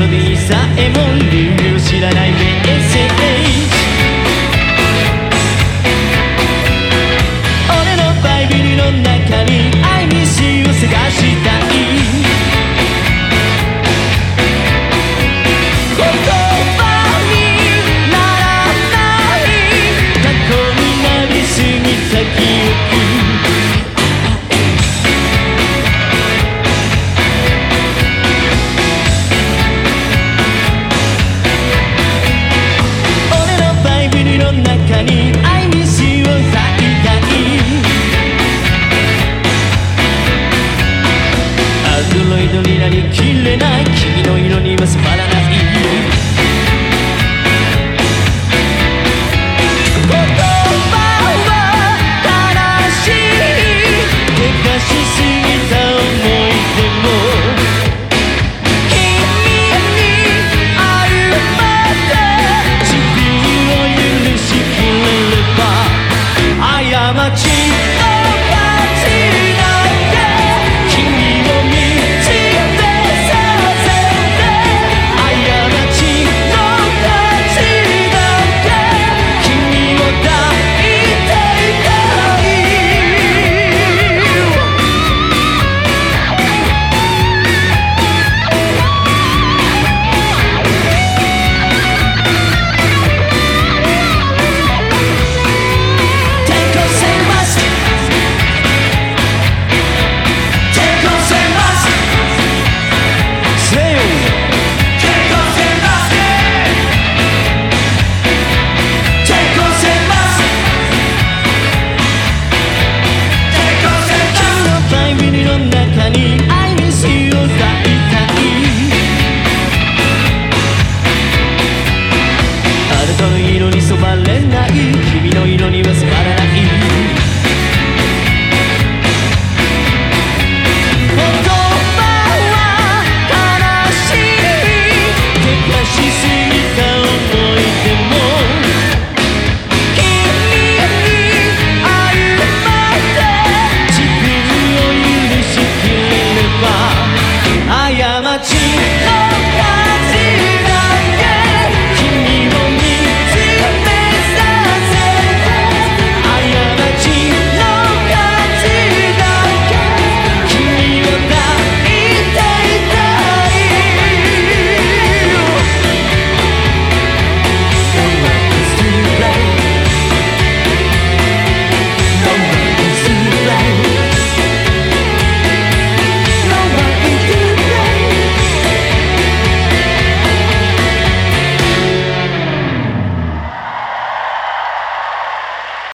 ロディーさえも理由知らないでえセー街ばれない。君の色には